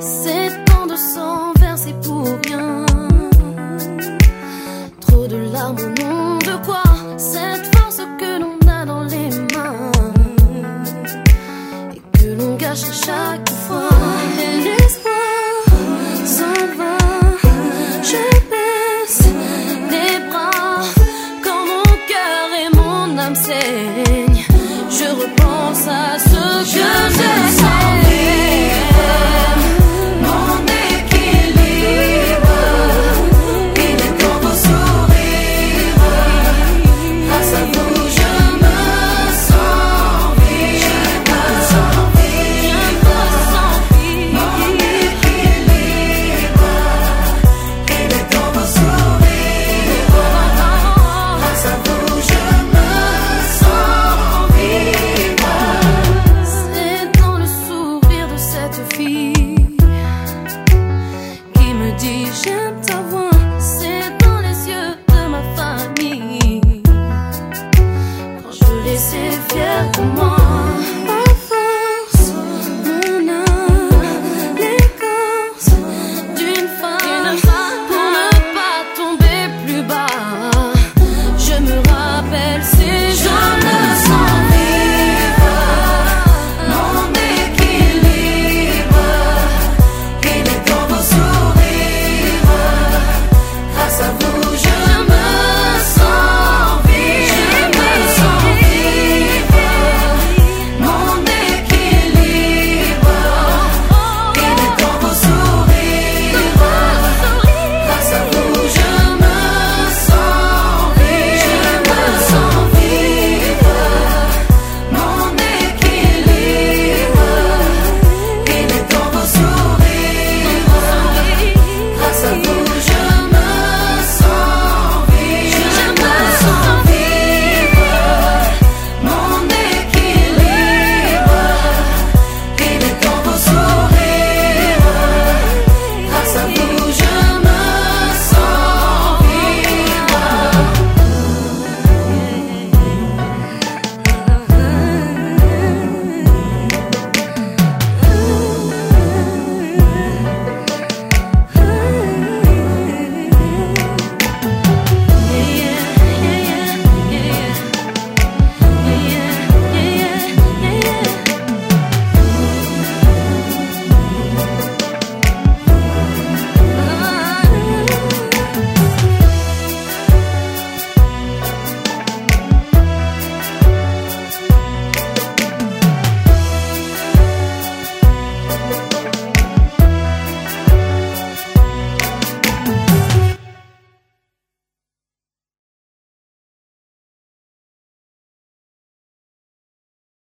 C'est tant de sang versé pour rien. Trop de larmes au nom de quoi? Cette force que l'on a dans les mains et que l'on gâche à chaque fois. Je repense à ce que, que je sens. C'est fière de moi. À force, on a l'écorce d'une femme pour ne pas tomber plus bas. Je me rappelle.